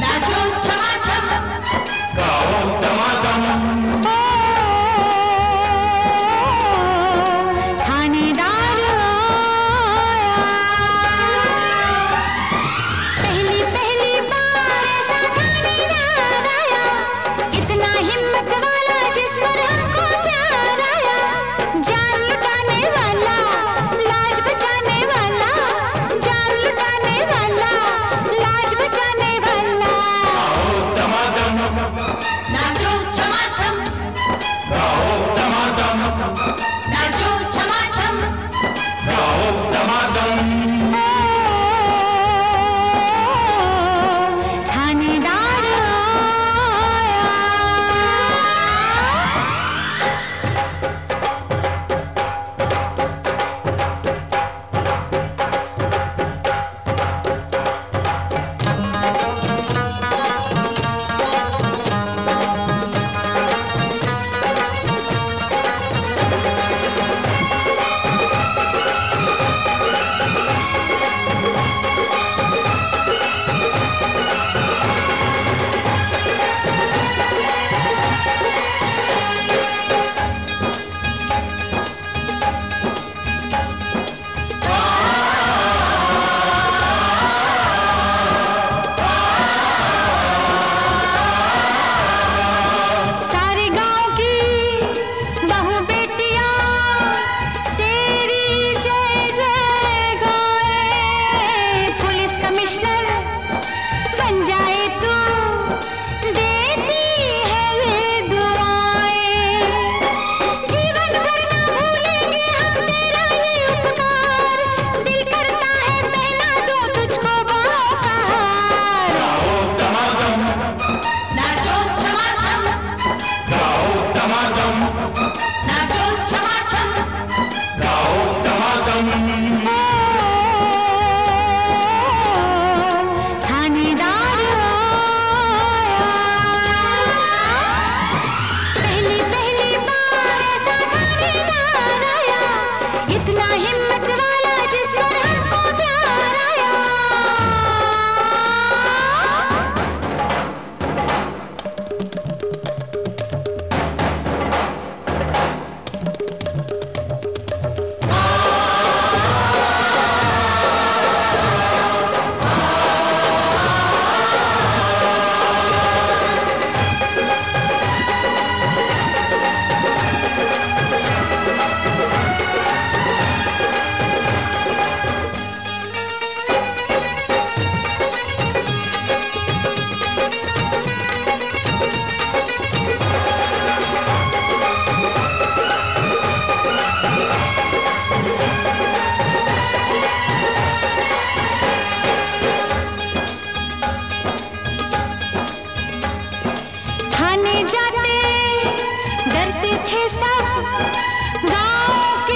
नाचो। करते थे सब। गाँव के